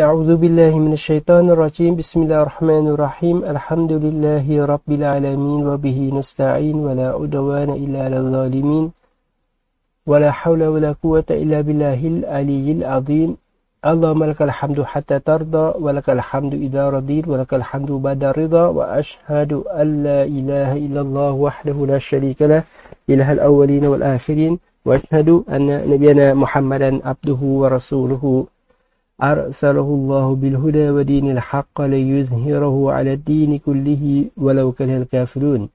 أعوذ بالله من الشيطان الرجيم. بسم الله الرحمن الرحيم. الحمد لله رب العالمين وبه نستعين ولا عدوان إلا على الظالمين ولا حول ولا قوة إلا بالله العلي العظيم. اللهم لك الحمد حتى ترضى ولك الحمد إذا رضيت ولك الحمد بعد الرضا وأشهد أن لا إله إلا الله وحده لا شريك له إله الأولين والآخرين وأشهد أن نبينا محمدا عبده ورسوله. أرسله الله بالهدى ودين الحق ليظهره على الدين كله ولو كره الكافرون.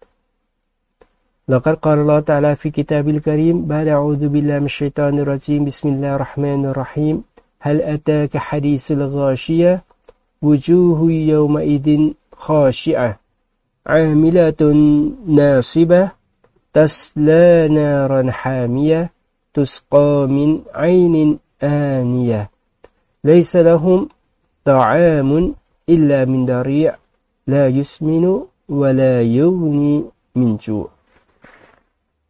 لقد قال الله تعالى في كتاب الكريم بعد أعوذ بالله من الشيطان الرجيم. بسم الله الرحمن الرحيم. هل أتاك حديث الغاشية؟ وجوه يومئذ خاشعة. عاملة ناصبة. تسلى نارا حامية. تسقى من عين آنية. ليس لهم طعام إلا من ضريع لا يسمن ولا يغني من جوع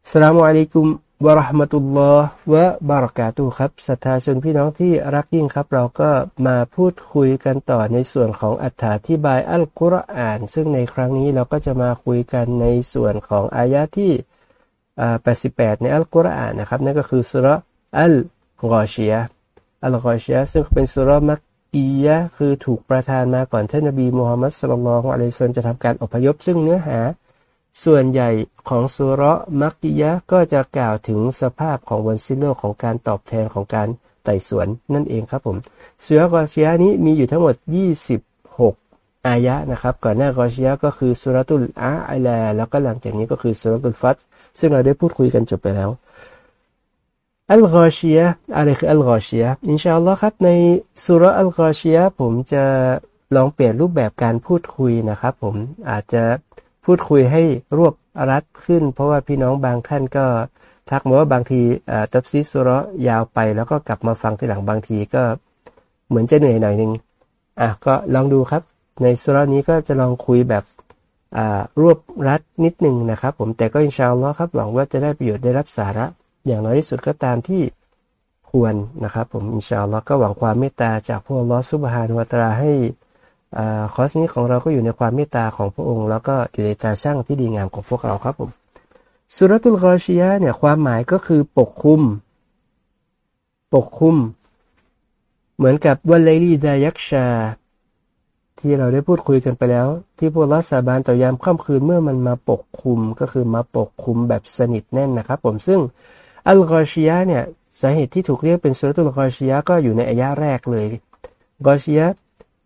السلام عليكمวะราะห์มะตุลลอฮ์วะบารากาตุครับศรัทธาชนพี่น้องที่รักยิ่งครับ เราก็มาพูดคุยกันต่อในส่วนของอัถาธิบายอัลกุรอาน ซึ่งในครั้งนี้เราก็จะมาคุยกันในส่วนของอายะที่88 ในอัลกุรอานนะครับ นั่นก็คือสุรอัลกอชีย อัลกอชียซึ่งเป็นสุรมักกียะคือถูกประทานมาก่อนท่านนบีมูฮัมมัดสุลลัลของอะลัยซาลจะทำการอพยพซึ่งเนื้อหา ส่วนใหญ่ของสุรมักกิยะก็จะกล่าวถึงสภาพของวันสิ้นโลกของการตอบแทนของการไต่สวนนั่นเองครับผมเสือกอชียะนี้มีอยู่ทั้งหมด 26 อายะนะครับ ก่อนหน้ากอชียะก็คือสุรตุลอาอัลาแล้วก็หลังจากนี้ก็คือสุรตุลฟัตซึ่งเราได้พูดคุยกันจบไปแล้ว อัลกอชียอะไรคืออัลกอชียอินชาอัลลอฮ์ครับในสุรอัลกอชียผมจะลองเปลี่ยนรูปแบบการพูดคุยนะครับ ผมอาจจะพูดคุยให้รวบรัดขึ้น เพราะว่าพี่น้องบางท่านก็ทักมาว่าบางทีตับซิสุรยาวไป แล้วก็กลับมาฟังทีหลังบางทีก็เหมือนจะเหนื่อยหน่อยนึงอะก็ลองดูครับ ในสุรนี้ก็จะลองคุยแบบรวบรัดนิดนึงนะครับ ผมแต่ก็อินชาอัลลอฮ์ครับหวังว่าจะได้ประโยชน์ได้รับสาระ อย่างน้อยที่สุดก็ตามที่ควรนะครับ ผมอินชาอัลลอฮ์ก็หวังความเมตตาจากพระลอสุบฮานวตราให้คอร์สนี้ของเราก็อยู่ในความเมตตาของพระองค์ แล้วก็อยู่ในตาช่างที่ดีงามของพวกเราครับผมสุรตุลกอชียะเนี่ยความหมายก็คือปกคุม ปกคุม เหมือนกับวันเลลีดายักชา ที่เราได้พูดคุยกันไปแล้ว ที่พวกรัสาบานต่อยามค่ำคืนเมื่อมันมาปกคุมก็คือมาปกคุมแบบสนิทแน่นนะครับ ผมซึ่ง อัลกอชียะเนี่ยสาเหตุที่ถูกเรียกเป็นสุรตุลกอชียะก็อยู่ในอายะแรกเลยกอชียะ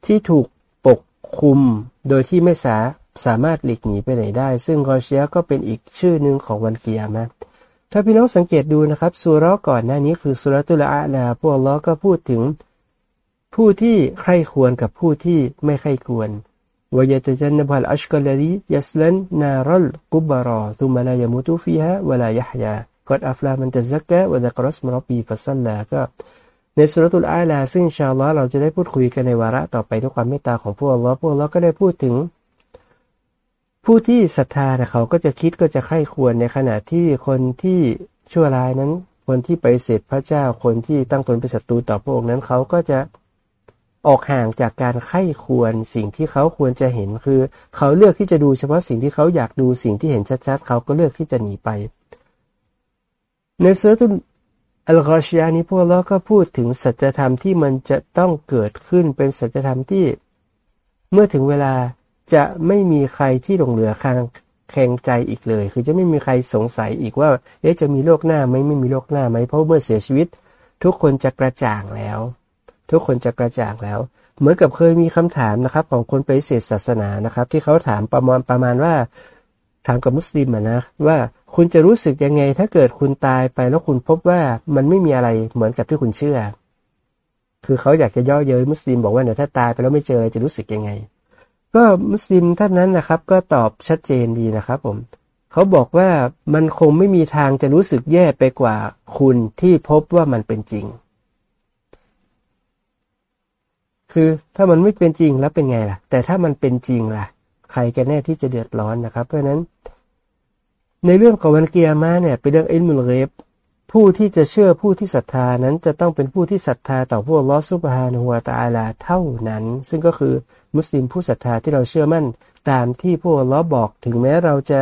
ที่ถูกปกคุมโดยที่ไม่สาสามารถหลีกหนีไปไหนได้ ซึ่งกอชียก็เป็นอีกชื่อหนึ่งของวันเกียร์มาถ้าพี่น้องสังเกตดูนะครับสุรก่อนหน้านี้คือสุรตุลอาลาพวกล้อก็พูดถึง ผู้ที่ใครควรกับผู้ที่ไม่ใครควรวยตจันนบัลอัชกลลียัสลันนารัล กุบารอาฟีฮะวลายะฮยากดอัฟลามันตะซักกะวะดะกรัสมรบีฟัสซัลลาก็ในสุรตุลอาลา ซึ่งชาวล้อเราจะได้พูดคุยกันในวาระต่อไปด้วยความเมตตาของพวกเราพวกเราก็ได้พูดถึง ผู้ที่ศรัทธาเขาก็จะคิดก็จะใคร่ควรในขณะที่คนที่ชั่วร้ายนั้น คนที่ไปเสดพระเจ้าคนที่ตั้งตนเป็นศัตรูต่อพระองค์นั้นเขาก็จะออกห่างจากการไข้ควรสิ่งที่เขาควรจะเห็นคือ เขาเลือกที่จะดูเฉพาะสิ่งที่เขาอยากดูสิ่งที่เห็นชัดๆเขาก็เลือกที่จะหนีไป ในสุรตุลอัลกอชียานี้พวกเราก็พูดถึงสัจธรรมที่มันจะต้องเกิดขึ้นเป็นสัจธรรมที่ เมื่อถึงเวลาจะไม่มีใครที่หลงเหลือคางแข่งใจอีกเลย คือจะไม่มีใครสงสัยอีกว่าเอ๊ะจะมีโลกหน้าไหมไม่มีโลกหน้าไหมเพราะเมื่อเสียชีวิต ทุกคนจะกระจ่างแล้ว ทุกคนจะกระจ่างแล้ว เหมือนกับเคยมีคำถามนะครับ ของคนไปเสดศาสนานะครับ ที่เขาถามประมาณประมาณว่า ถามกับมุสลิมนะว่าคุณจะรู้สึกยังไง ถ้าเกิดคุณตายไปแล้วคุณพบว่ามันไม่มีอะไรเหมือนกับที่คุณเชื่อ คือเขาอยากจะย่อเย้ยมุสลิมบอกว่าเนี่ยถ้าตายไปแล้วไม่เจอจะรู้สึกยังไง ก็มุสลิมท่านนั้นนะครับ ก็ตอบชัดเจนดีนะครับผมเขาบอกว่ามันคงไม่มีทางจะรู้สึกแย่ไปกว่าคุณที่พบว่ามันเป็นจริง คือถ้ามันไม่เป็นจริงแล้วเป็นไงล่ะ แต่ถ้ามันเป็นจริงล่ะ ใครกันแน่ที่จะเดือดร้อนนะครับ เพราะนั้น ในเรื่องของวันเกียร์มาเนี่ยเป็นเรื่องอินมุลเรฟผู้ที่จะเชื่อผู้ที่ศรัทธานั้นจะต้องเป็นผู้ที่ศรัทธาต่อพวกลอสุบฮานุวาตาลาเท่านั้น ซึ่งก็คือมุสลิมผู้ศรัทธาที่เราเชื่อมั่น ตามที่พวกลอบอกถึงแม้เราจะ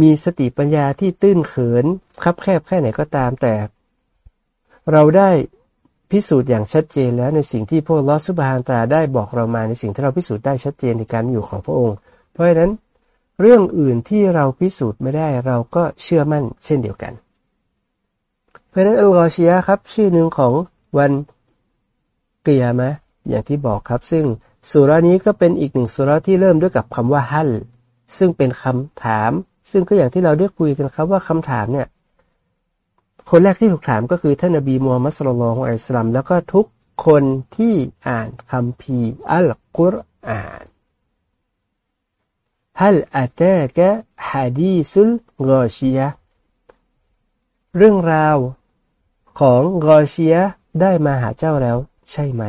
มีสติปัญญาที่ตื้นเขินคับแคบแค่ไหนก็ตามแต่ เราได้ พิสูจน์อย่างชัดเจนแล้วในสิ่งที่พวกลอสุบฮานตาได้บอกเรามาในสิ่งที่เราพิสูจน์ได้ชัดเจนในการอยู่ของพระองค์ เพราะฉะนั้น เรื่องอื่นที่เราพิสูจน์ไม่ได้เราก็เชื่อมั่นเช่นเดียวกัน เพราะฉะนั้นอัลกอชียครับ ชื่อหนึ่งของวันเกียร์มะอย่างที่บอกครับ ซึ่งสุรานี้ก็เป็นอีกหนึ่งสุราที่เริ่มด้วยกับคำว่าฮัลซึ่งเป็นคำถาม ซึ่งก็อย่างที่เราได้คุยกันครับว่าคำถามเนี่ย คนแรกที่ถูกถามก็คือท่านนบีมูฮัมมัดสุลลัลของอิสลามแล้วก็ทุกคนที่อ่านคำพีอัลกุรอานฮัลอาตากะฮะดีซุลกอชียเรื่องราวของกอชียได้มาหาเจ้าแล้วใช่ไหม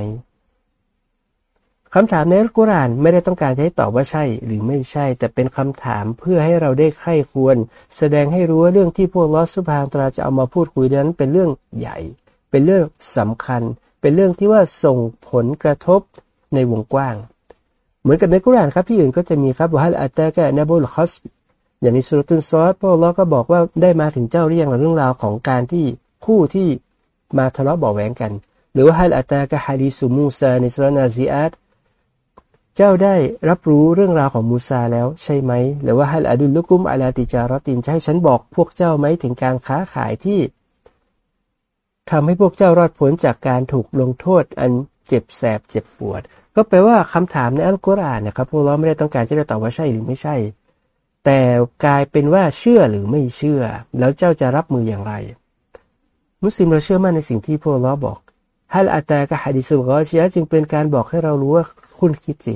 คำถามในอัลกุรอานไม่ได้ต้องการให้ตอบว่าใช่หรือไม่ใช่ แต่เป็นคำถามเพื่อให้เราได้ไข้ควร แสดงให้รู้ว่าเรื่องที่พวกลอสุภานตราจะเอามาพูดคุยนั้นเป็นเรื่องใหญ่ เป็นเรื่องสำคัญ เป็นเรื่องที่ว่าส่งผลกระทบในวงกว้าง เหมือนกับในกุรอานครับพี่อื่นก็จะมีครับว่าฮัลอัตตะกะนบุลคอสอย่างในสุรตุนซอสพวกลอก็บอกว่าได้มาถึงเจ้าหรือยังเรื่องราวของการที่คู่ที่มาทะเลาะเบาแหวงกัน หรือว่าฮัลอัตตะกะฮะดีสุมูซาในสุรนาซีอัต จ้าได้รับรู้เรื่องราวของมูซาแล้วใช่ไหม หรือว่าฮัลอดุลลุกุมอาลาติจารตินจะให้ฉันบอกพวกเจ้าไหมถึงการค้าขายที่ทำให้พวกเจ้ารอดพ้นจากการถูกลงโทษอันเจ็บแสบเจ็บปวด ก็แปลว่าคำถามในอัลกุรอานนะครับพวกเราไม่ได้ต้องการที่จะตอบว่าใช่หรือไม่ใช่ แต่กลายเป็นว่าเชื่อหรือไม่เชื่อ แล้วเจ้าจะรับมืออย่างไร มุสลิมเราเชื่อมั่นในสิ่งที่พวกเราบอก ฮัลอาตากะฮะดิสุลกอชียจึงเป็นการบอกให้เรารู้ว่าคุณคิดสิ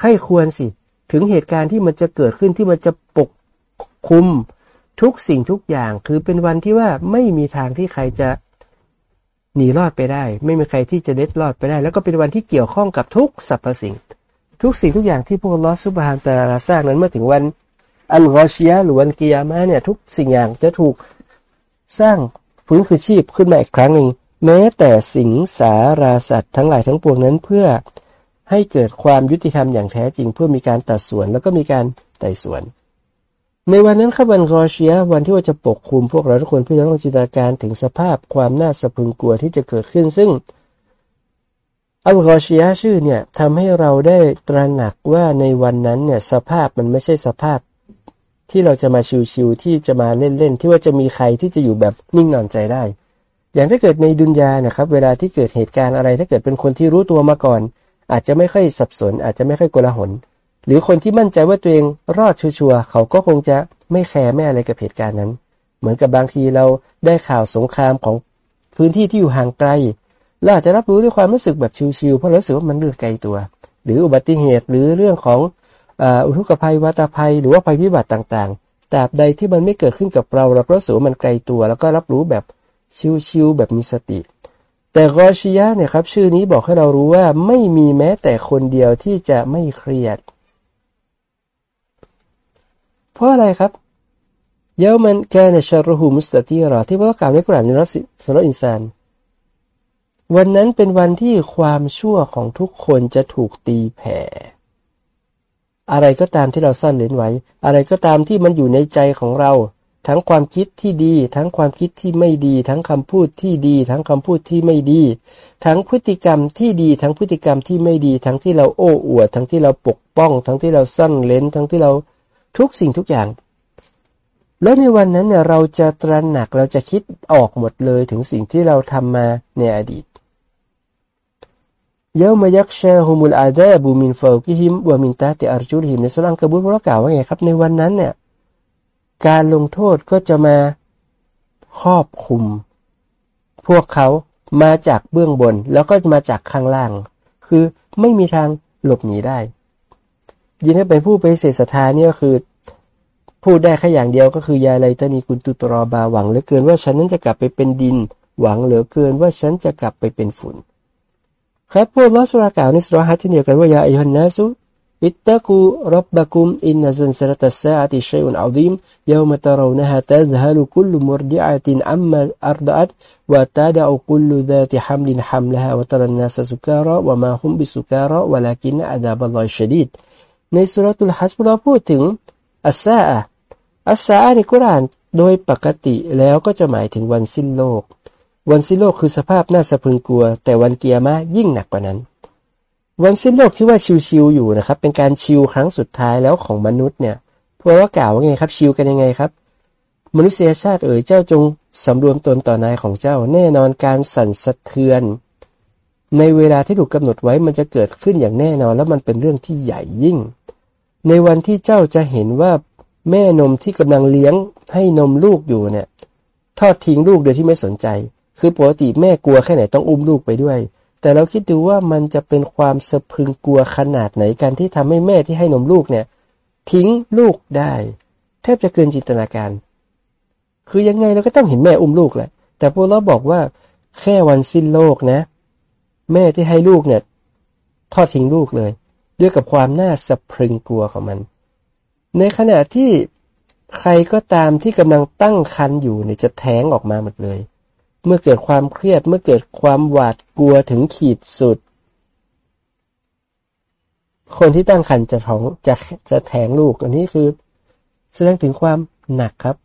ให้ควรสิ ถึงเหตุการณ์ที่มันจะเกิดขึ้นที่มันจะปกคุมทุกสิ่งทุกอย่าง คือเป็นวันที่ว่าไม่มีทางที่ใครจะหนีรอดไปได้ ไม่มีใครที่จะเด็ดรอดไปได้ แล้วก็เป็นวันที่เกี่ยวข้องกับทุกสรรพสิ่ง ทุกสิ่งทุกอย่างที่พวกลอสุบฮานตาราสร้างนั้นเมื่อถึงวันอัลกอชียหรือวันกิยามะเนี่ยทุกสิ่งอย่างจะถูกสร้างฟื้นคืนชีพขึ้นมาอีกครั้งหนึ่ง แม้แต่สิงสาราสัตว์ทั้งหลายทั้งปวงนั้นเพื่อให้เกิดความยุติธรรมอย่างแท้จริง เพื่อมีการตัดส่วนแล้วก็มีการไต่สวน ในวันนั้นครับวันรอเชียวันที่ว่าจะปกคลุมพวกเราทุกคนพื่อต้องจินตนาการถึงสภาพความน่าสะพึงกลัวที่จะเกิดขึ้นซึ่งอัลกอชียชื่อเนี่ยทำให้เราได้ตระหนักว่าในวันนั้นเนี่ยสภาพมันไม่ใช่สภาพ ที่เราจะมาชิวๆที่จะมาเล่นๆที่ว่าจะมีใครที่จะอยู่แบบนิ่งนอนใจได้ อย่างถ้าเกิดในดุนยานี่ยครับ เวลาที่เกิดเหตุการณ์อะไร ถ้าเกิดเป็นคนที่รู้ตัวมาก่อน อาจจะไม่ค่อยสับสน อาจจะไม่ค่อยโกลาหล หรือคนที่มั่นใจว่าตัวเองรอดชัวร์เขาก็คงจะไม่แคร์ไม่อะไรกับเหตุการณ์นั้น เหมือนกับบางทีเราได้ข่าวสงครามของพื้นที่ที่อยู่ห่างไกลเราอาจจะรับรู้ด้วยความรู้สึกแบบชิวๆเพราะรู้สึกว่ามันเรื่องไกลตัว หรืออุบัติเหตุหรือเรื่องของอุทกภัยวัตภัย หรือว่าภัยพิบัติต่างๆตราบใดที่มันไม่เกิดขึ้นกับเราเราก็รู้สึกว่ามันไกลตัว แล้วก็รับรู้แบบ ชิวๆแบบมีสติ แต่กอชิยะเนี่ยครับ ชื่อนี้บอกให้เรารู้ว่าไม่มีแม้แต่คนเดียวที่จะไม่เครียด เพราะอะไรครับเยามันแกนชารุหูมุสตตีรอที่พระกล่าวในกุรานในรัสสรอินซานวันนั้นเป็นวันที่ความชั่วของทุกคนจะถูกตีแผ่ อะไรก็ตามที่เราซ่อนเล้นไว้ อะไรก็ตามที่มันอยู่ในใจของเรา ทั้งความคิดที่ดี ทั้งความคิดที่ไม่ดี ทั้งคำพูดที่ดี ทั้งคำพูดที่ไม่ดี ทั้งพฤติกรรมที่ดี ทั้งพฤติกรรมที่ไม่ดี ทั้งที่เราโอ้อวด ทั้งที่เราปกป้อง ทั้งที่เราซ่อนเลนทั้งที่เราทุกสิ่งทุกอย่าง แล้วในวันนั้นเนี่ยเราจะตระหนักเราจะคิดออกหมดเลยถึงสิ่งที่เราทำมาในอดีตเยามายักเชฮุมุลอาดาบูมินฟาวกิฮิมวามินตาติอาร์จูริฮิมในสลังกบุลพระกล่าวว่าไงครับในวันนั้นเนี่ย การลงโทษก็จะมาครอบคุม พวกเขามาจากเบื้องบนแล้วก็มาจากข้างล่าง คือไม่มีทางหลบหนีได้ยิ่งถ้าเป็นผู้ไปเสศรัทธานี่ก็คือ พูดได้แค่อย่างเดียวก็คือยาไรตนีกุลตุตรอบาหวังเหลือเกินว่าฉันนั้นจะกลับไปเป็นดิน หวังเหลือเกินว่าฉันจะกลับไปเป็นฝุ่นครับพวกลอสรากาวในสรหัสเช่นเดียวกันว่ายาอิฮันนาสุ اتقوا ربكم إن زلزلة الساعة شيء عظيم يوم ترونها تذهل كل مرجعة عما أرضعت وتدع كل ذات حمل حملها وترى الناس سكارى وما هم بسكارى ولكن عذاب الله شديد ในสุรทูลฮัจเราพูดถึงอัสซาอะอัสซาอะในกุรานโดยปกติแล้วก็จะหมายถึงวันสิ้นโลก วันสิ้นโลกคือสภาพน่าสะพรึงกลัว แต่วันเกียร์มายิ่งหนักกว่านั้น วันสิ้นโลกที่ว่าชิวๆอยู่นะครับ เป็นการชิวครั้งสุดท้ายแล้วของมนุษย์เนี่ยพวกว่ากล่าวว่าไงครับ ชิวกันยังไงครับ มนุษยชาติเอ๋ยเจ้าจงสำรวมตนต่อนายของเจ้า แน่นอนการสั่นสะเทือน ในเวลาที่ถูกกำหนดไว้มันจะเกิดขึ้นอย่างแน่นอน แล้วมันเป็นเรื่องที่ใหญ่ยิ่ง ในวันที่เจ้าจะเห็นว่าแม่นมที่กำลังเลี้ยงให้นมลูกอยู่เนี่ย ทอดทิ้งลูกโดยที่ไม่สนใจ คือปกติแม่กลัวแค่ไหนต้องอุ้มลูกไปด้วย แต่เราคิดดูว่ามันจะเป็นความสะพรึงกลัวขนาดไหนการที่ทำให้แม่ที่ให้นมลูกเนี่ย ทิ้งลูกได้ แทบจะเกินจินตนาการ คือยังไงเราก็ต้องเห็นแม่อุ้มลูกแหละ แต่พวกเราบอกว่า แค่วันสิ้นโลกนะ แม่ที่ให้ลูกเนี่ย ทอดทิ้งลูกเลย ด้วยกับความน่าสะพรึงกลัวของมัน ในขณะที่ใครก็ตามที่กำลังตั้งครรภ์อยู่เนี่ยจะแท้งออกมาหมดเลย เมื่อเกิดความเครียดเมื่อเกิดความหวาดกลัวถึงขีดสุด คนที่ตั้งครรภ์จะท้องจะจะแทงลูก อันนี้คือ แสดงถึงความหนักครับ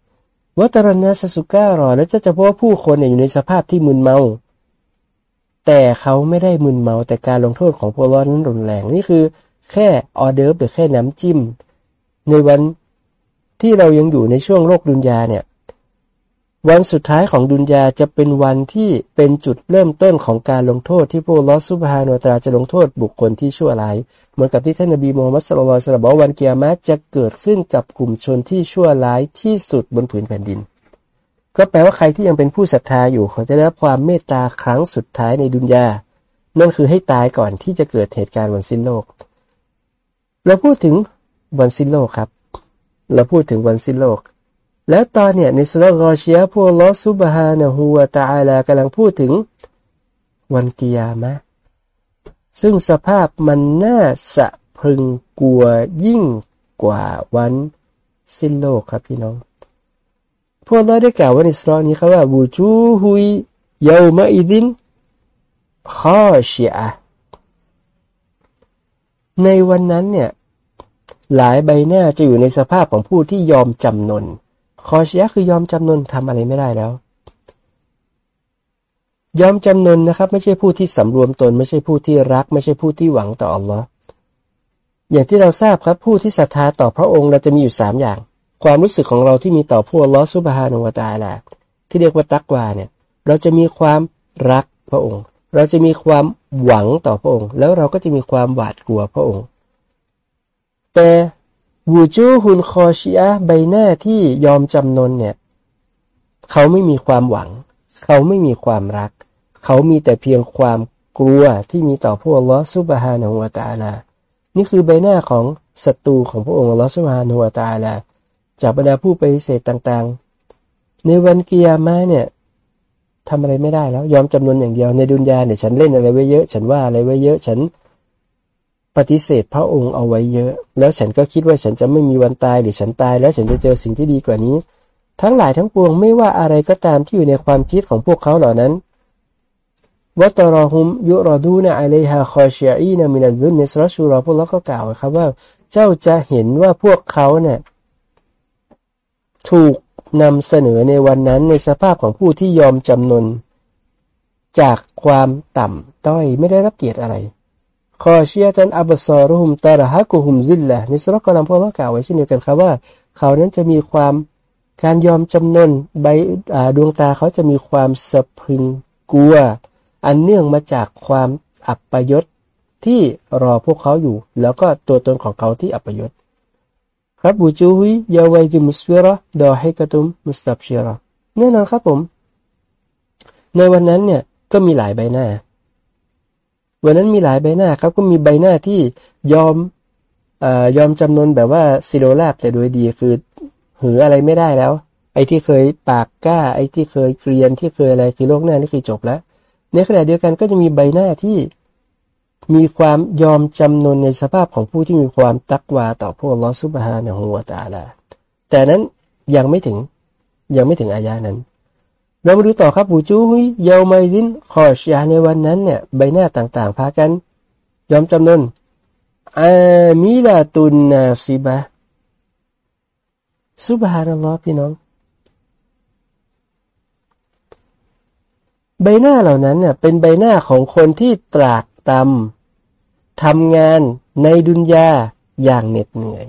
วัตรณะสสุก้ารอและจะจะพบว่าผู้คนเนี่ยอยู่ในสภาพที่มึนเมา แต่เขาไม่ได้มึนเมาแต่การลงโทษของพวกร้อนนั้นรุนแรงนี่คือ แค่ออเดิร์ฟหรือแค่น้ำจิ้ม ในวันที่เรายังอยู่ในช่วงโลกดุนยาเนี่ย วันสุดท้ายของดุนยาจะเป็นวันที่เป็นจุดเริ่มต้นของการลงโทษที่พวกลอสุบฮานุตราจะลงโทษบุคคลที่ชั่วร้ายเหมือนกับที่ท่านนบีมูฮัมมัดสุลลัลสลบอกวันเกียรติจะเกิดขึ้นกับกลุ่มชนที่ชั่วร้ายที่สุดบนผืนแผ่นดิน ก็แปลว่าใครที่ยังเป็นผู้ศรัทธาอยู่เขาจะได้รับความเมตตาครั้งสุดท้ายในดุนยานั่นคือให้ตายก่อนที่จะเกิดเหตุการณ์วันสิ้นโลกเราพูดถึงวันสิ้นโลกครับ เราพูดถึงวันสิ้นโลก แล้วตอนเนี่ยในสุรกอชียพวกลอสุบฮานะฮูวตาอลากำลังพูดถึงวันกิยามะ ซึ่งสภาพมันน่าสะพึงกลัวยิ่งกว่าวันสิ้นโลกครับพี่น้อง พวกเราได้กล่าวว่าในสุรนี้ครับว่าบูจูฮุยเยาวมาอิดินข้อชีอะในวันนั้นเนี่ย หลายใบหน้าจะอยู่ในสภาพของผู้ที่ยอมจำนน คอชียะคือยอมจำนนทำอะไรไม่ได้แล้ว ยอมจำนนนะครับ ไม่ใช่ผู้ที่สำรวมตน ไม่ใช่ผู้ที่รัก ไม่ใช่ผู้ที่หวังต่ออัลลอฮ์อย่างที่เราทราบครับผู้ที่ศรัทธาต่อพระองค์เราจะมีอยู่สามอย่าง ความรู้สึกของเราที่มีต่อผู้อัลลอฮ์ซุบฮานุวาตาละที่เรียกว่าตักวาเนี่ย เราจะมีความรักพระองค์ เราจะมีความหวังต่อพระองค์ แล้วเราก็จะมีความหวาดกลัวพระองค์ แต่ วูจูฮุนคอชียะใบหน้าที่ยอมจำนนเนี่ย เขาไม่มีความหวัง เขาไม่มีความรัก เขามีแต่เพียงความกลัวที่มีต่อพระองค์ลอสุบฮานุวาตาลา นี่คือใบหน้าของศัตรูของพระองค์ลอสุบฮานุวาตาลา จากบรรดาผู้ไปเสธต่างๆ ในวันกิยามาเนี่ยทำอะไรไม่ได้แล้ว ยอมจำนนอย่างเดียวในดุนยาเนี่ยฉันเล่นอะไรไว้เยอะ ฉันว่าอะไรไว้เยอะ ฉัน ปฏิเสธพระองค์เอาไว้เยอะ แล้วฉันก็คิดว่าฉันจะไม่มีวันตายหรือฉันตายแล้วฉันจะเจอสิ่งที่ดีกว่านี้ ทั้งหลายทั้งปวงไม่ว่าอะไรก็ตามที่อยู่ในความคิดของพวกเขาเหล่านั้นวัตรอฮุมยุรอดูนะอะเลฮาคอชีอีนามินัลุนเนสรชูรอพวกเราก็กล่าวครับว่า เจ้าจะเห็นว่าพวกเขาเนี่ยถูกนำเสนอในวันนั้นในสภาพของผู้ที่ยอมจำนน จากความต่ำต้อยไม่ได้รับเกียรติอะไร คอเชียตันอับซอรุมตาระฮักุฮุมซิลละในสุรกรนำพวกเรากล่าวไว้เช่นเดียวกันครับว่า เขานั้นจะมีความการยอมจำนนใบดวงตาเขาจะมีความสะพึงกลัว อันเนื่องมาจากความอับปยศที่รอพวกเขาอยู่ แล้วก็ตัวตนของเขาที่อับปยศครับบูจูฮิยยาวัยจิมุสฟิระดอฮิกระตุมมุสตับชีระแน่นอนครับผม ในวันนั้นเนี่ยก็มีหลายใบหน้า วันนั้นมีหลายใบหน้าครับก็มีใบหน้าที่ยอมอยอมจำนนแบบว่าซิโรลาบแต่โดยดีคือหืออะไรไม่ได้แล้ว ไอ้ที่เคยปากกล้า ไอ้ที่เคยเกรียนที่เคยอะไรคือโลกหน้านี่คือจบแล้ว ในขณะเดียวกันก็จะมีใบหน้าที่มีความยอมจำนนในสภาพของผู้ที่มีความตักวาต่อพระลอสุบฮานะฮูวาตาลาแต่นั้นยังไม่ถึงยังไม่ถึงอายานั้น เรามาดูต่อครับบูจูฮิเยาไมซินคอชยาในวันนั้นเนี่ยใบหน้าต่างๆ พากัน ยอมจำนนอามิลาตุนนาซิบะสุบฮานัลลอฮ์พี่น้อง ใบหน้าเหล่านั้นเน่ยเป็นใบหน้าของคนที่ตรากตำทำงานในดุนยาอย่างเหน็ดเหนื่อย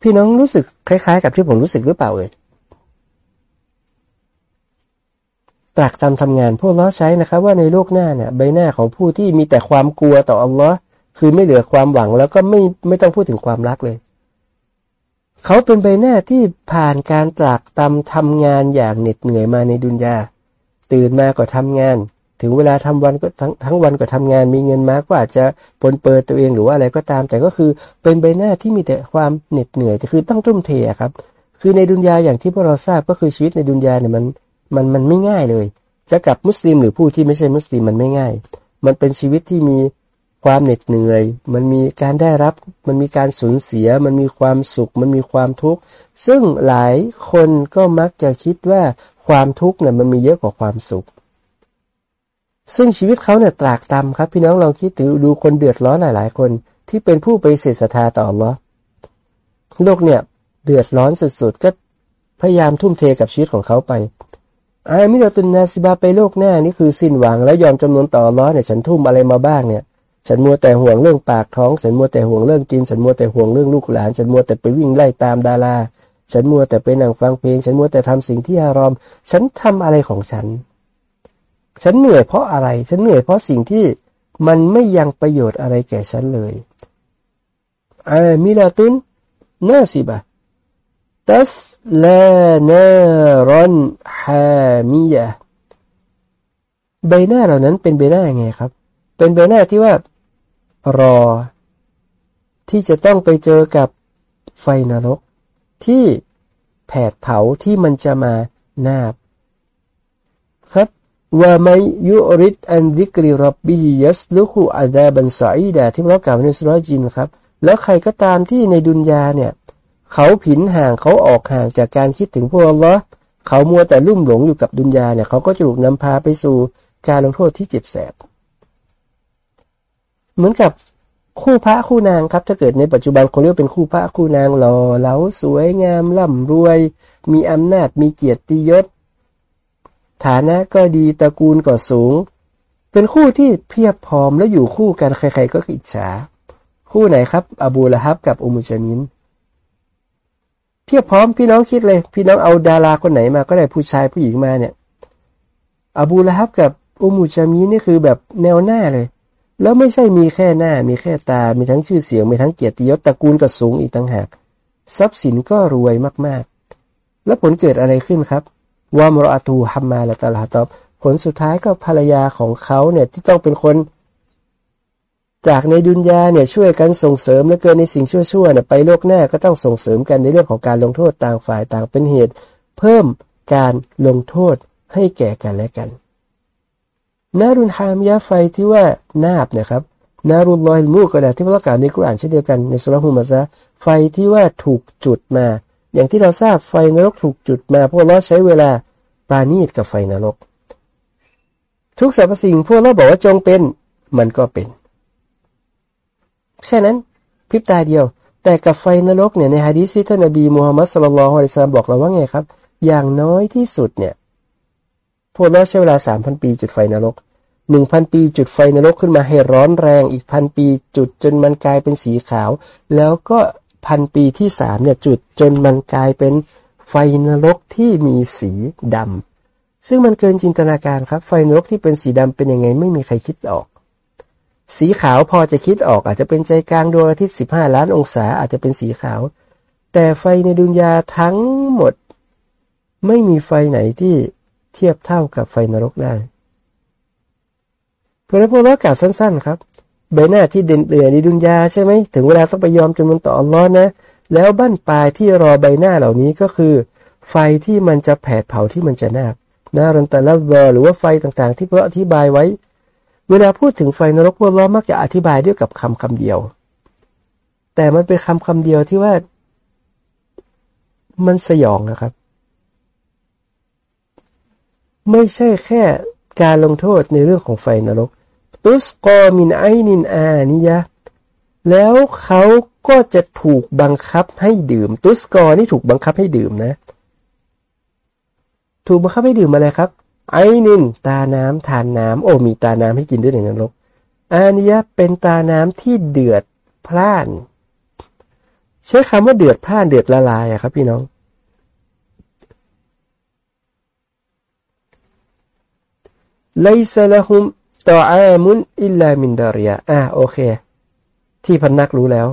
พี่น้องรู้สึกคล้าย ๆ กับที่ผมรู้สึกหรือเปล่าเอ่ย ตรากตำทำงานพวกล้อใช้นะครับว่าในโลกหน้าเนี่ยใบหน้าของผู้ที่มีแต่ความกลัวต่ออัลลอฮ์คือไม่เหลือความหวังแล้วก็ไม่ไม่ต้องพูดถึงความรักเลย เขาเป็นใบหน้าที่ผ่านการตรากตำทำงานอย่างเหน็ดเหนื่อยมาในดุนยา ตื่นมาก็ทำงาน ถึงเวลาทำวันก็ทั้งทั้งวันก็ทำงานมีเงินมากก็อาจจะปนเปื้อตัวเองหรือว่าอะไรก็ตาม แต่ก็คือเป็นใบหน้าที่มีแต่ความเหน็ดเหนื่อยคือต้องทุ่มเทครับ คือในดุนยาอย่างที่พวกเราทราบก็คือชีวิตในดุนยาเนี่ยมัน มันมันไม่ง่ายเลย จะกับมุสลิมหรือผู้ที่ไม่ใช่มุสลิมมันไม่ง่าย มันเป็นชีวิตที่มีความเหน็ดเหนื่อย มันมีการได้รับ มันมีการสูญเสีย มันมีความสุข มันมีความทุกข์ ซึ่งหลายคนก็มักจะคิดว่าความทุกข์เนี่ยมันมีเยอะกว่าความสุข ซึ่งชีวิตเขาเนี่ยตรากตำครับ พี่น้องลองคิดถึงดูคนเดือดร้อนหลาย ๆ คนที่เป็นผู้ไปเสียศรัทธาต่อหรอโลกเนี่ยเดือดร้อนสุดๆ ก็พยายามทุ่มเทกับชีวิตของเขาไป อามิลตุนนาซิบาไปโลกหน้านี่คือสิ้นหวังแล้วยอมจำนวนต่อร้อนเนี่ยฉันทุ่มอะไรมาบ้างเนี่ย ฉันมัวแต่ห่วงเรื่องปากท้อง ฉันมัวแต่ห่วงเรื่องกิน ฉันมัวแต่ห่วงเรื่องลูกหลาน ฉันมัวแต่ไปวิ่งไล่ตามดารา ฉันมัวแต่ไปนั่งฟังเพลง ฉันมัวแต่ทำสิ่งที่อารอมฉันทำอะไรของฉัน ฉันเหนื่อยเพราะอะไร ฉันเหนื่อยเพราะสิ่งที่มันไม่ยังประโยชน์อะไรแก่ฉันเลยอามิลาตุนนาสิบา นารอนฮามียะใบหน้าเหล่านั้นเป็นใบหน้าไงครับ เป็นใบหน้าที่ว่ารอ ที่จะต้องไปเจอกับไฟนรก ที่แผดเผาที่มันจะมานาบ ครับว่าไม่ยุริดอันดิกริรับบียัสลุคูอาดาบันสอีดาที่เรากล่าวในสุรจินครับ แล้วใครก็ตามที่ในดุนยาเนี่ย เขาผินห่างเขาออกห่างจากการคิดถึงพวกเราเขามัวแต่ลุ่มหลงอยู่กับดุนยาเนี่ยเขาก็จะถูกนำพาไปสู่การลงโทษที่เจ็บแสบ เหมือนกับคู่พระคู่นางครับ ถ้าเกิดในปัจจุบันคนเรียกเป็นคู่พระคู่นางหล่อเหลาสวยงามร่ำรวย มีอำนาจมีเกียรติยศ ฐานะก็ดีตระกูลก็สูง เป็นคู่ที่เพียบพร้อมแล้วอยู่คู่กันใครๆก็อิจฉาคู่ไหนครับ อบูละฮับกับอุมุจามิน พียบพร้อมพี่น้องคิดเลย พี่น้องเอาดาราคนไหนมาก็ได้ผู้ชายผู้หญิงมาเนี่ยอบูละฮับกับอุมุจามินนี่คือแบบแนวหน้าเลย แล้วไม่ใช่มีแค่หน้า มีแค่ตา มีทั้งชื่อเสียง มีทั้งเกียรติยศตระกูลก็สูงอีกต่างหาก ทรัพย์สินก็รวยมากๆ แล้วผลเกิดอะไรขึ้นครับวามรอตูฮัมมาละตาลาตอบผลสุดท้ายก็ภรรยาของเขาเนี่ยที่ต้องเป็นคน จากในดุนยาเนี่ยช่วยกันส่งเสริมและเกินในสิ่งชั่วๆเนี่ยไปโลกหน้าก็ต้องส่งเสริมกันในเรื่องของการลงโทษต่างฝ่ายต่างเป็นเหตุ เพิ่มการลงโทษให้แก่กันและกัน นารุนฮามยาไฟที่ว่านาบนะครับนารุนลอยมูกระดาษที่พระกล่าวในกุรอานเช่นเดียวกันในสุรหุมาซะไฟที่ว่าถูกจุดมา อย่างที่เราทราบไฟนรกถูกจุดมาพวกเราใช้เวลาปราณีตกับไฟนรก ทุกสรรพสิ่งพวกเราบอกว่าจงเป็นมันก็เป็น แค่นั้นพริบตาเดียว แต่กับไฟนรกเนี่ยในฮะดีษที่ท่านนบีมูฮัมมัดสุลลัลฮุอะลัยฮิสลามบอกเราว่าไงครับ อย่างน้อยที่สุดเนี่ยพวกเราใช้เวลาสามพันปีจุดไฟนรกหนึ่งพันปีจุดไฟนรกขึ้นมาให้ร้อนแรงอีกพันปีจุดจนมันกลายเป็นสีขาว แล้วก็พันปีที่สามเนี่ยจุดจนมันกลายเป็นไฟนรกที่มีสีดำซึ่งมันเกินจินตนาการครับ ไฟนรกที่เป็นสีดำเป็นยังไงไม่มีใครคิดออก สีขาวพอจะคิดออกอาจจะเป็นใจกลางดวงอาทิตย์สิบห้าล้านองศาอาจจะเป็นสีขาว แต่ไฟในดุนยาทั้งหมด ไม่มีไฟไหนที่เทียบเท่ากับไฟนรกได้เพราะนั้นพวกเรากล่าวสั้น ๆ ครับ ใบหน้าที่เด่นเด่นในดุนยาใช่ไหมถึงเวลาต้องไปยอมจำนวนต่ออัลลอฮ์นะ แล้วบั้นปลายที่รอใบหน้าเหล่านี้ก็คือ ไฟที่มันจะแผดเผาที่มันจะนาบนารันตะละเวหรือว่าไฟต่างๆ ที่พระอธิบายไว้ เวลาพูดถึงไฟนรกพวกเรามักจะอธิบายด้วยกับคำคำเดียว แต่มันเป็นคำคำเดียวที่ว่า มันสยองนะครับ ไม่ใช่แค่การลงโทษในเรื่องของไฟนรก ตุสกอมินไอนินอานิยะ แล้วเขาก็จะถูกบังคับให้ดื่ม ตุสกอนี่ถูกบังคับให้ดื่มนะ ถูกบังคับให้ดื่มอะไรครับ ไอนิน ตาน้ำทานน้ำโอ้มีตาน้ำให้กินด้วยในนรก อานิยะเป็นตาน้ำที่เดือดพล่าน ใช้คำว่าเดือดพล่านเดือดละลายอะครับ พี่น้องไลซาลาฮุมต่ออามุนอิลลามินดาริยาอะโอเค ที่พนักรู้แล้ว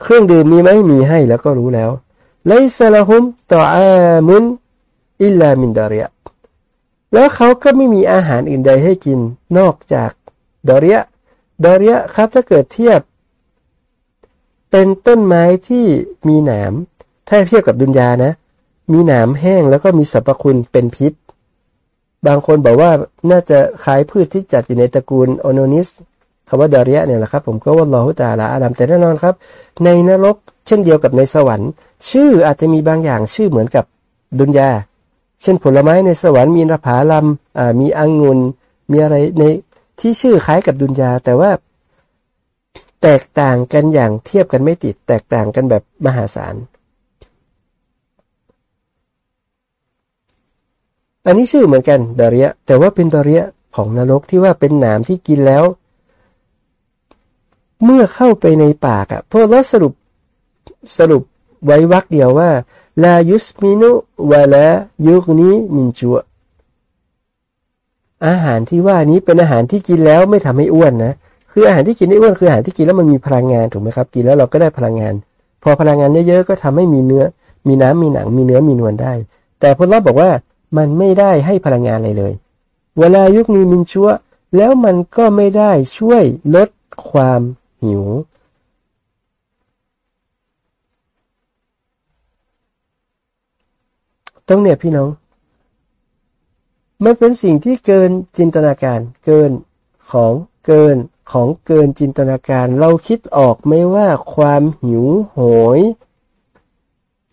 เครื่องดื่มมีไหมมีให้แล้วก็รู้แล้วไลซาลาฮุมต่ออามุนอิลลามินดาริยา แล้วเขาก็ไม่มีอาหารอื่นใดให้กินนอกจากดอริยะดอริยะครับถ้าเกิดเทียบ เป็นต้นไม้ที่มีหนามถ้าเทียบกับดุนยานะ มีหนามแห้งแล้วก็มีสรรพคุณเป็นพิษ บางคนบอกว่าน่าจะคล้ายพืชที่จัดอยู่ในตระกูลโอโนนิสคำว่าดอริยะเนี่ยแหละครับ ผมก็ว่าลอฮุตาลาอาดัมแต่แน่นอนครับ ในนรกเช่นเดียวกับในสวรรค์ ชื่ออาจจะมีบางอย่างชื่อเหมือนกับดุนยา เช่นผลไม้ในสวรรค์มีนผาลำมีองุ่นมีอะไรในที่ชื่อคล้ายกับดุนยา แต่ว่าแตกต่างกันอย่างเทียบกันไม่ติด แตกต่างกันแบบมหาศาล อันนี้ชื่อเหมือนกันดาริยะแต่ว่าเป็นดาริยะของนรกที่ว่าเป็นหนามที่กินแล้ว เมื่อเข้าไปในปากอะ่ะพวกเราสรุปสรุปไว้วักเดียวว่า ลายุสมินุวะลายุกนี้มินจัวอาหารที่ว่านี้เป็นอาหารที่กินแล้วไม่ทำให้อ้วนนะคืออาหารที่กินได้อ้วนคืออาหารที่กินแล้วมันมีพลังงานถูกไหมครับ กินแล้วเราก็ได้พลังงาน พอพลังงานเยอะๆก็ทำให้มีเนื้อ มีน้ำมีหนังมีเนื้อมีนวลได้ แต่พลเราบอกว่ามันไม่ได้ให้พลังงานอะไรเลย เวลายุคนี้มินชัวแล้วมันก็ไม่ได้ช่วยลดความหิว ตรงเนี่ยพี่น้อง มันเป็นสิ่งที่เกินจินตนาการ เกินของเกินของเกินจินตนาการ เราคิดออกไหมว่าความหิวโหย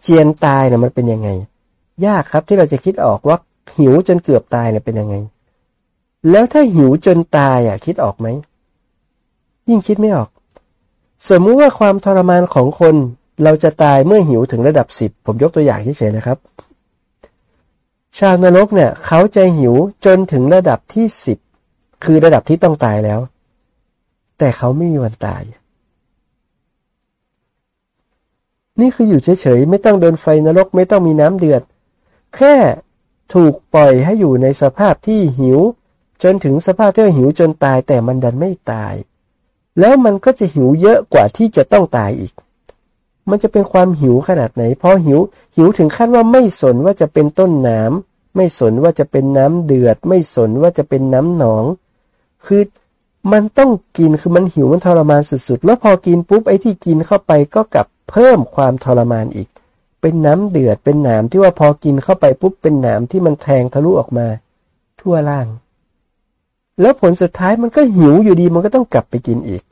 เจียนตายเนี่ยมันเป็นยังไง ยากครับที่เราจะคิดออกว่าหิวจนเกือบตายเนี่ยเป็นยังไง แล้วถ้าหิวจนตายอะคิดออกไหม ยิ่งคิดไม่ออก สมมุติว่าความทรมานของคนเราจะตายเมื่อหิวถึงระดับสิบผมยกตัวอย่างเฉยๆนะครับ ชาวนรกเนี่ย เขาจะหิวจนถึงระดับที่สิบคือระดับที่ต้องตายแล้ว แต่เขาไม่มีวันตาย นี่คืออยู่เฉยๆ ไม่ต้องเดินไฟนรกไม่ต้องมีน้ำเดือด แค่ถูกปล่อยให้อยู่ในสภาพที่หิว จนถึงสภาพที่หิวจนตายแต่มันดันไม่ตาย แล้วมันก็จะหิวเยอะกว่าที่จะต้องตายอีก มันจะเป็นความหิวขนาดไหนพอหิว หิวถึงขั้นว่าไม่สนว่าจะเป็นต้นน้ำไม่สนว่าจะเป็นน้ำเดือด ไม่สนว่าจะเป็นน้ำหนอง คือมันต้องกินคือมันหิวมันทรมานสุดๆ แล้วพอกินปุ๊บไอ้ที่กินเข้าไปก็กลับเพิ่มความทรมานอีก เป็นน้ำเดือดเป็นหนามที่ว่าพอกินเข้าไปปุ๊บเป็นหนามที่มันแทงทะลุออกมา ทั่วร่าง แล้วผลสุดท้ายมันก็หิวอยู่ดีมันก็ต้องกลับไปกินอีก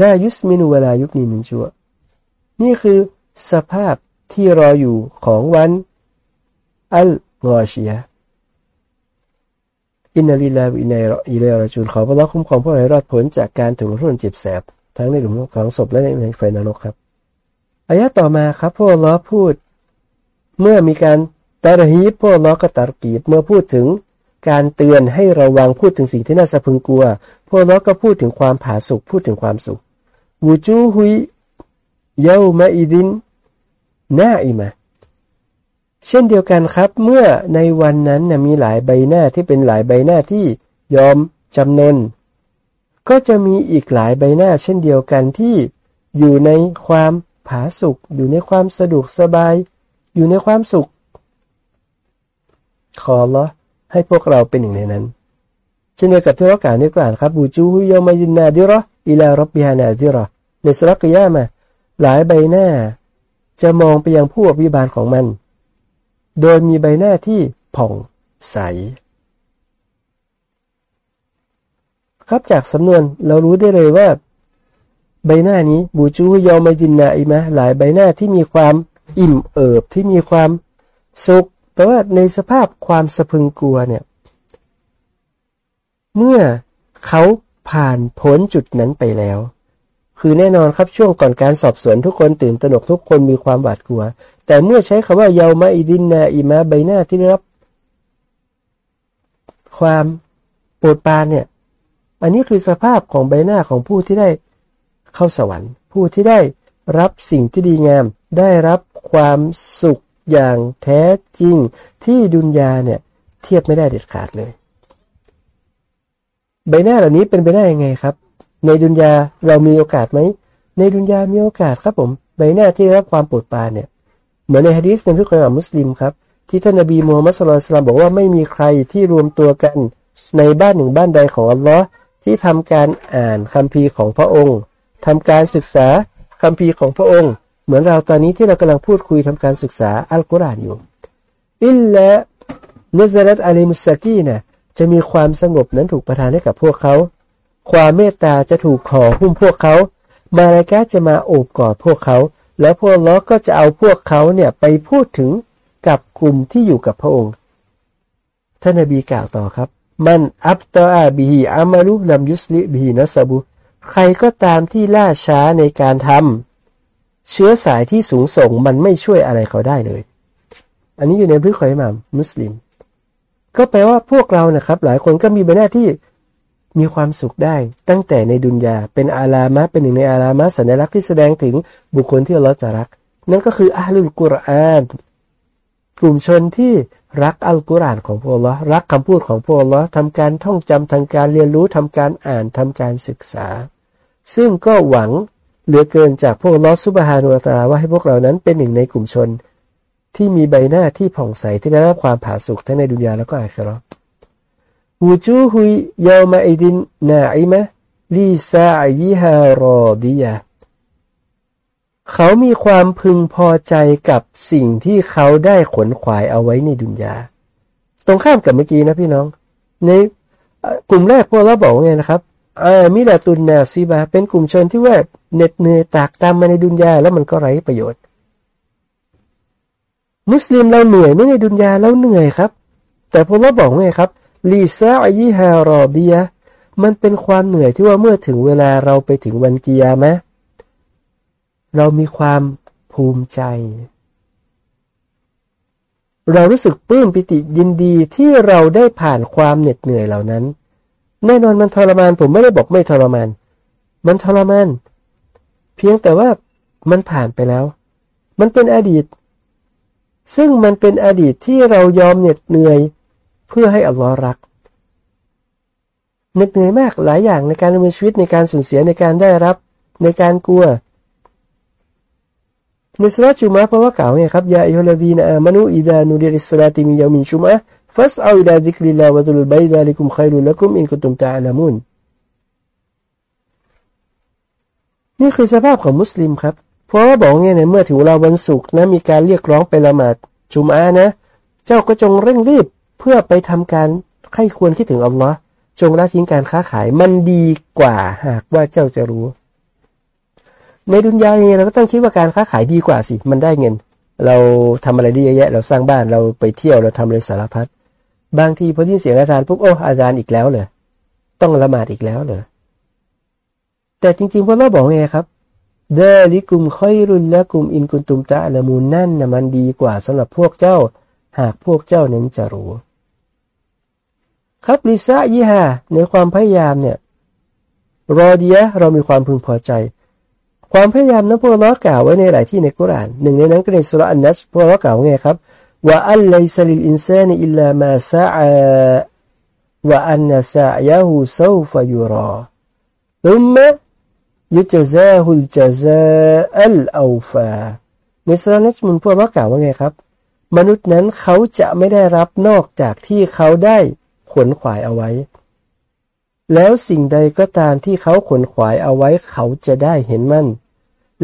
لا يسمن ولا يغني من جوع นี่คือสภาพที่รออยู่ของวันอัลกอชียإنا لله وإنا إليه راجعون ขอพระคุ้มครองพวกเรารอดพ้นจากการถูกรุ่นเจ็บแสบ ทั้งในหลุมฝังศพและในไฟนรกครับอายะต่อมาครับพวกเราพูด เมื่อมีการตารฮีพวกเราก็ตารกีบเมื่อพูดถึงการเตือนให้ระวังพูดถึงสิ่งที่น่าสะพึงกลัว พวกเราก็พูดถึงความผาสุกพูดถึงความสุข วูจูฮุยเยามาอิดินนาอิมาเช่นเดียวกันครับ เมื่อในวันนั้นนะมีหลายใบหน้าที่เป็นหลายใบหน้าที่ยอมจำนน ก็จะมีอีกหลายใบหน้า เช่นเดียวกันที่อยู่ในความผาสุกอยู่ในความสะดวกสบาย อยู่ในความสุข ขอละให้พวกเราเป็นหนึ่งในนั้นเช่นเดียวกับที่เรากล่าวในกล่าวครับบูจูฮุยมายินนาดิรออิลารบบิฮานาดิรอ ในสรักยามาหลายใบหน้า จะมองไปยังผู้อภิบาลของมัน โดยมีใบหน้าที่ผ่องใส ครับจากสำนวนเรารู้ได้เลยว่า ใบหน้านี้บูจูยอมาจินนาอิมะหลายใบหน้าที่มีความอิ่มเอิบที่มีความสุขแปลว่าในสภาพความสะพึงกลัวเนี่ย เมื่อเขาผ่านพ้นจุดนั้นไปแล้ว คือแน่นอนครับช่วงก่อนการสอบสวนทุกคนตื่นตระหนกทุกคนมีความหวาดกลัว แต่เมื่อใช้คำว่าเยามาอิดินนาอิมาใบหน้าที่ได้รับ ความโปรดปานเนี่ย อันนี้คือสภาพของใบหน้าของผู้ที่ได้เข้าสวรรค์ ผู้ที่ได้รับสิ่งที่ดีงาม ได้รับความสุขอย่างแท้จริงที่ดุนยาเนี่ย เทียบไม่ได้เด็ดขาดเลย ใบหน้าเหล่านี้เป็นไปได้ยังไงครับ ในดุนยาเรามีโอกาสไหม ในดุนยามีโอกาสครับผมใบหน้าที่ได้รับความโปรดปรานเนี่ย เหมือนในฮะดีษในพิคัมมุสลิมครับ ที่ท่านนบีมูฮัมมัดสุลตัลบอกว่าไม่มีใครที่รวมตัวกันในบ้านหนึ่งบ้านใดของอัลลอฮ์ที่ทำการอ่านคัมภีร์ของพระองค์ทำการศึกษาคัมภีร์ของพระองค์ เหมือนเราตอนนี้ที่เรากำลังพูดคุยทำการศึกษาอัลกุรอานอยู่อิลละนซาลัตอาลีมุสกีนะจะมีความสงบนั้นถูกประทานให้กับพวกเขา ความเมตตาจะถูกขอหุ้มพวกเขา มาลายกาจะมาโอบกอดพวกเขา แล้วพวกล้อก็จะเอาพวกเขาเนี่ยไปพูดถึงกับกลุ่มที่อยู่กับพระองค์ ท่านนบีกล่าวต่อครับ มันอับตออาบีฮีอามาลุลัมยุสลิบีนัสบุใครก็ตามที่ล่าช้าในการทำเชื้อสายที่สูงส่งมันไม่ช่วยอะไรเขาได้เลย อันนี้อยู่ในพื้นของอิหม่ามมุสลิม ก็แปลว่าพวกเรานะครับ หลายคนก็มีใบหน้าที่ มีความสุขได้ตั้งแต่ในดุนยาเป็นอาลามะเป็นหนึ่งในอาลามะสัญลักษณ์ที่แสดงถึงบุคคลที่เราจะรัก นั่นก็คืออาลุลกุรอานกลุ่มชนที่รักอัลกุรอานของพวกเรารักคำพูดของพวกเราทำการท่องจำทำการเรียนรู้ทำการอ่านทำการศึกษา ซึ่งก็หวังเหลือเกินจากพวกลอสุบฮานุตาว่าให้พวกเรานั้นเป็นหนึ่งในกลุ่มชน ที่มีใบหน้าที่ผ่องใสที่ได้รับความผาสุกทั้งในดุนยาแล้วก็อาครา วูจูฮุยยามาอิดินนาอิมะลีซาอิฮารอดียาเขามีความพึงพอใจกับสิ่งที่เขาได้ขนขวายเอาไว้ในดุนยา ตรงข้ามกับเมื่อกี้นะพี่น้อง ในกลุ่มแรกพวกเราบอกไงนะครับอามิดาตุนนาซีบา เป็นกลุ่มชนที่ว่าเหน็ดเหนื่อยตากตามมาในดุนยาแล้วมันก็ไร้ประโยชน์ มุสลิมเราเหนื่อยไม่ในดุนยาเราเหนื่อยครับ แต่พอเราบอกไงครับ ลีซาอายิฮารอดียะมันเป็นความเหนื่อยที่ว่าเมื่อถึงเวลาเราไปถึงวันกิยามะเรามีความภูมิใจ เรารู้สึกปลื้มปิติยินดีที่เราได้ผ่านความเหน็ดเหนื่อยเหล่านั้น แน่นอนมันทรมานผมไม่ได้บอกไม่ทรมาน มันทรมาน เพียงแต่ว่ามันผ่านไปแล้ว มันเป็นอดีต ซึ่งมันเป็นอดีตที่เรายอมเหน็ดเหนื่อย เพื่อให้อัลลอฮ์รักเหน็ดเหนื่อยมากหลายอย่างในการดำเนินชีวิตในการสูญเสียในการได้รับในการกลัวในสุรชุมะเพราะว่าเก่าไงครับยาอิฮลดีนอามนุอิดานุดิริสลาติมิยามินชุมะฟัสเอาอิลาดิกลิลา و ะตุลบัยดาลิกุมขัยรุลกุมอินกุตุมตาลามุนนี่คือสภาพของมุสลิมครับ เพราะว่าบอกไงในเมื่อถึงเวลาวันศุกร์นะมีการเรียกร้องไปละหมาดจุมอานะ เจ้าก็จงเร่งรีบ เพื่อไปทำการใครควรคิดถึงอัลลอฮ์จงละทิ้งการค้าขายมันดีกว่าหากว่าเจ้าจะรู้ ในดุนยาเนี่ยเราก็ต้องคิดว่าการค้าขายดีกว่าสิ มันได้เงิน เราทำอะไรดีเยอะแยะ เราสร้างบ้านเราไปเที่ยวเราทำอะไรสารพัดบางทีพอที่เสียงอาจารย์ปุ๊บโอ้อาจารย์อีกแล้วเลยต้องละหมาดอีกแล้วเลยแต่จริงๆพวกเราบอกไงครับเดลิกุมค่อยรุนและกุมอินกุนตุมตะละมูนนั่นนะมันดีกว่าสำหรับพวกเจ้า หากพวกเจ้านั้นจะรู้ ครับลิซายิฮาในความพยายามเนี่ยรอดียะเรามีความพึงพอใจ ความพยายามนั้นพวกเรากล่าวไว้ในหลายที่ในกุรานหนึ่งในนั้นก็ในสุรอันนัจมฺพวกเรากล่าวไงครับว่าأن ليس للإنسان إلا ما سعى وأن سعيه سوف يرى ثم يجزاه الجزاء الأوفى ในสรานัสมุนพวกเรากล่าวว่าไงครับ มนุษย์นั้นเขาจะไม่ได้รับนอกจากที่เขาได้ ขวนขวายเอาไว้ แล้วสิ่งใดก็ตามที่เขาขวนขวายเอาไว้ เขาจะได้เห็นมั่น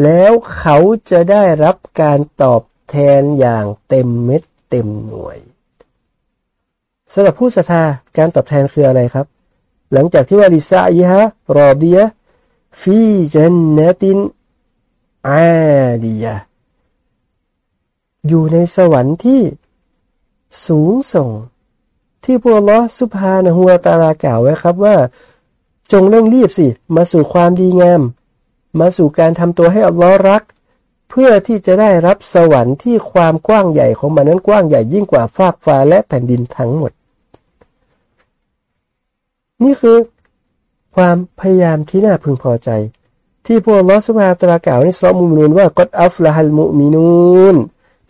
แล้วเขาจะได้รับการตอบแทนอย่างเต็มเม็ดเต็มหน่วยสำหรับผู้ศรัทธาการตอบแทนคืออะไรครับ หลังจากที่ว่าลิซาอิฮะรอดียะฟีจันนตินอาลียะอยู่ในสวรรค์ที่สูงส่ง ที่พวกลอสุภาหัวตาลากล่าวไว้ครับว่า จงเร่งรีบสิ มาสู่ความดีงาม มาสู่การทำตัวให้อัลลอ์รัก เพื่อที่จะได้รับสวรรค์ที่ความกว้างใหญ่ของมันนั้นกว้างใหญ่ยิ่งกว่าฟากฟ้าและแผ่นดินทั้งหมด นี่คือ ความพยายามที่น่าพึงพอใจ ที่พวกลอสุภาตาลากล่าวในสโลมุมินูนว่ากอดอัฟละฮัลมุมินูน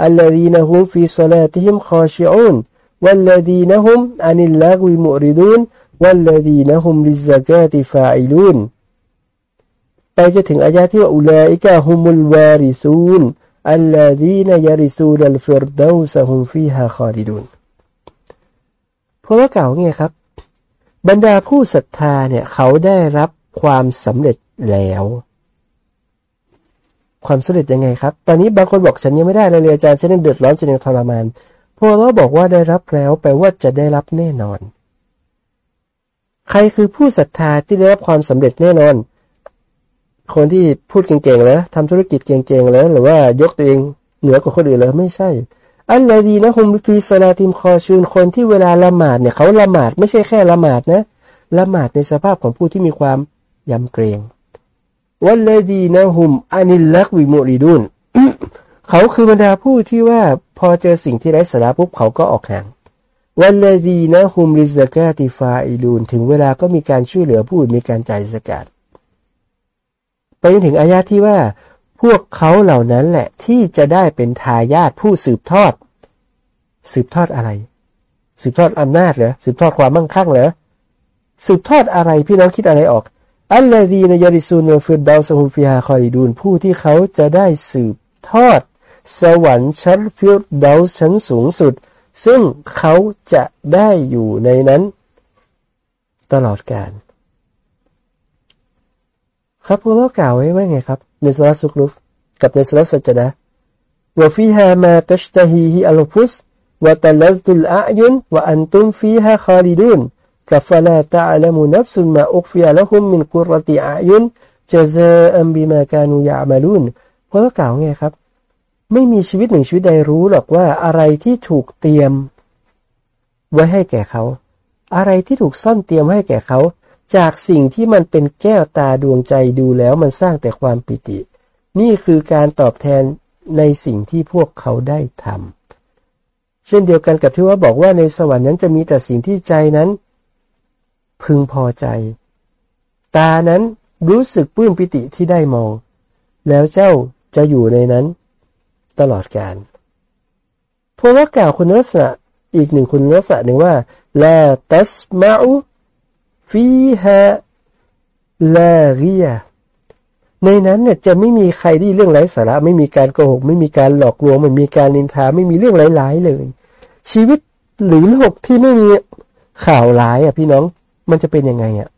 อัลลอฮีนะฮุมฟีซอลาติฮิมคอชิอูน والذين هم عن اللغو مؤردون والذين هم للزكاة فاعلون ไปจะถึงอายะที่ว่าอุลาอิกะฮุมุลวาริซูนอัลลาดีนยาริซูดัลฟิรดาวซะฮุมฟีฮาคอดิดุนพราะว่าเก่าไงครับ บรรดาผู้ศรัทธาเนี่ยเขาได้รับความสำเร็จแล้วความสำเร็จยังไงครับ ตอนนี้บางคนบอกฉันยังไม่ได้เลยอาจารย์ฉันยังเดือดร้อนฉันยังทรมาน พวกเราบอกว่าได้รับแล้วแปลว่าจะได้รับแน่นอน ใครคือผู้ศรัทธาที่ได้รับความสำเร็จแน่นอน คนที่พูดเก่งๆเลยทำธุรกิจเก่งๆเลยหรือว่ายกตัวเองเหนือกว่าคนอื่นเลยไม่ใช่ อันไหนดีนะฮุมฟีสลาติมคอชูนคนที่เวลาละหมาดเนี่ยเขาละหมาดไม่ใช่แค่ละหมาดนะ ละหมาดในสภาพของผู้ที่มีความยำเกรงวันลลดีนะฮุมอานิลลักวิมุริดุน เขาคือบรรดาผู้ที่ว่าพอเจอสิ่งที่ไร้สาระปุ๊บเขาก็ออกห่างวันลดีนะฮุมริซกาติฟาอิลูนถึงเวลาก็มีการช่วยเหลือผู้มีการจ่ายสกาดไปถึงอายาที่ว่า พวกเขาเหล่านั้นแหละที่จะได้เป็นทายาทผู้สืบทอด สืบทอดอะไร สืบทอดอำนาจเหรอสืบทอดความมั่งคั่งเหรอสืบทอดอะไรพี่น้องคิดอะไรออกالذين يرثون الفردوس هم فيها خالدون ผู้ที่เขาจะได้สืบทอด สวรรค์ชั้นฟิดดาวชั้นสูงสุด ซึ่งเขาจะได้อยู่ในนั้น ตลอดกาลครับพวกเรากล่าวไว้ว่าไงครับ ในสุรสุกรุฟกับในสุรสัจดะว่าฟีฮามาตัชตฮีฮิอัลฟุสวะตลัซตุลอายุนวะอันตุมฟีฮาคอริดูนกัฟลาตะลมุนับสุนมาอุกฟิยละหุมมินกุรติอายุนจะเซอัมบิมากานุยามาลุนเรากล่าวไงครับ ไม่มีชีวิตหนึ่งชีวิตใดรู้หรอกว่าอะไรที่ถูกเตรียม ไว้ให้แก่เขา อะไรที่ถูกซ่อนเตรียมให้แก่เขา จากสิ่งที่มันเป็นแก้วตาดวงใจดูแล้วมันสร้างแต่ความปิติ นี่คือการตอบแทนในสิ่งที่พวกเขาได้ทำเช่นเดียวกันกับที่ว่าบอกว่าในสวรรค์นั้นจะมีแต่สิ่งที่ใจนั้น พึงพอใจ ตานั้นรู้สึกปลื้มปิติที่ได้มอง แล้วเจ้าจะอยู่ในนั้น ตลอดกาลพวกเรากล่าวคุณลักษณะอีกหนึ่งคุณลักษณะหนึ่งว่าลาตัสมาอุฟีฮะลาริยในนั้นเนี่ยจะไม่มีใครที่เรื่องไร้สาระ ไม่มีการโกหก ไม่มีการหลอกลวงไม่มีการนินทาไม่มีเรื่องหลายๆเลย ชีวิตหรือโลกที่ไม่มีข่าวร้ายอะพี่น้องมันจะเป็นยังไงอะ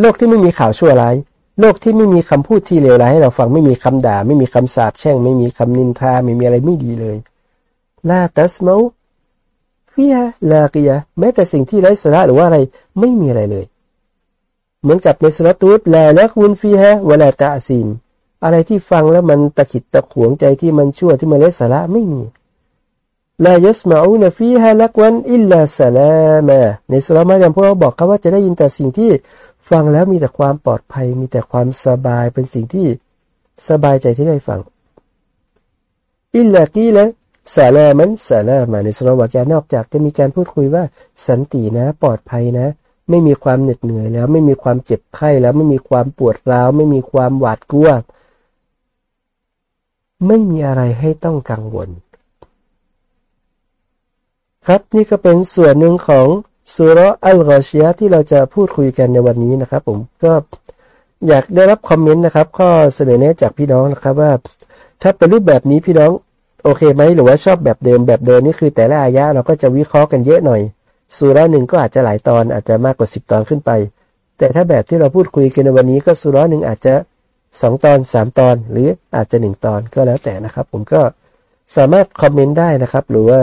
โลกที่ไม่มีข่าวชั่วร้าย โลกที่ไม่มีคำพูดที่เลวร้ายให้เราฟังไม่มีคำด่า ไม่มีคำสาปแช่ง ไม่มีคำนินทาไม่มีอะไรไม่ดีเลยลาตัสมาฟิยลากียแม้แต่สิ่งที่ไร้สาระหรือว่าอะไรไม่มีอะไรเลย เหมือนกับในสรตูดลาละกุนฟีฮะเวลาตาซีมอะไรที่ฟังแล้วมันตะขิดตะขวงใจที่มันชั่วที่มันไร้สาระไม่มีลายสมาอูนฟีฮะลักวันอิลลาสลามะในสุรมายัมพวกเราบอกครับว่าจะได้ยินแต่สิ่งที่ ฟังแล้วมีแต่ความปลอดภัย มีแต่ความสบายเป็นสิ่งที่สบายใจที่ได้ฟังอิลลากีและสาลามันสาลามาในสรวากานอกจากจะมีการพูดคุยว่า สันตินะปลอดภัยนะ ไม่มีความเหน็ดเหนื่อยแล้ว ไม่มีความเจ็บไข้แล้ว ไม่มีความปวดร้าว ไม่มีความหวาดกลัว ไม่มีอะไรให้ต้องกังวล ครับนี่ก็เป็นส่วนหนึ่งของ สุรอัลกอชียที่เราจะพูดคุยกันในวันนี้นะครับ ผมก็อยากได้รับคอมเมนต์นะครับ ข้อเสนอแนะจากพี่น้องนะครับว่า ถ้าเป็นรูปแบบนี้พี่น้องโอเคไหมหรือว่าชอบแบบเดิมแบบเดิมนี่คือแต่ละอายะเราก็จะวิเคราะห์กันเยอะหน่อยสุราหนึ่งก็อาจจะหลายตอนอาจจะมากกว่าสิบตอนขึ้นไป แต่ถ้าแบบที่เราพูดคุยกันในวันนี้ก็สุราหนึ่งอาจจะสองตอนสามตอน หรืออาจจะหนึ่งตอนก็แล้วแต่นะครับ ผมก็สามารถคอมเมนต์ได้นะครับ หรือว่า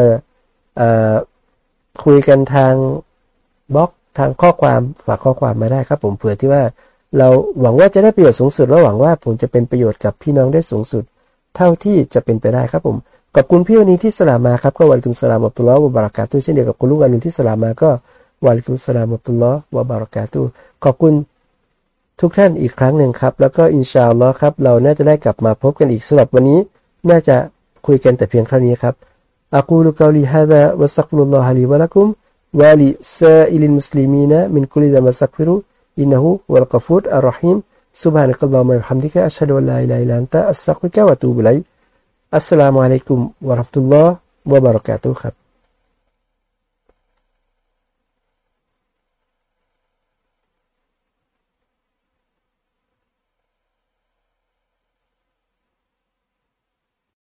คุยกันทาง บล็อก ทางข้อความฝากข้อความมาได้ครับ ผมเผื่อที่ว่าเราหวังว่าจะได้ประโยชน์สูงสุดและหวังว่าผมจะเป็นประโยชน์กับพี่น้องได้สูงสุด เท่าที่จะเป็นไปได้ครับผมขอบคุณพี่วันนี้ที่สลามมาครับก็วันทุนสลามอับตุลลอฮ์วะบารักาตุเช่นเดียวกับคุณลุงอนุที่สลามมาก็วันทุนสลามอับตุลลอฮ์วะบารักาตุขอบคุณทุกท่านอีกครั้งหนึ่งครับ แล้วก็อินชาอัลลอฮ์ครับเราน่าจะได้กลับมาพบกันอีกสำหรับวันนี้ น่าจะคุยกันแต่เพียงเท่านี้ครับ أقول قولي هذا واستغفر الله لي ولكم ولسائر المسلمين من كل ذنب استغفره إنه هو القفور الرحيم سبحانك اللهم وبحمدك أشهد أن لا إله إلا أنت أستغفرك وأتوب إليك السلام عليكم ورحمة الله وبركاته خب.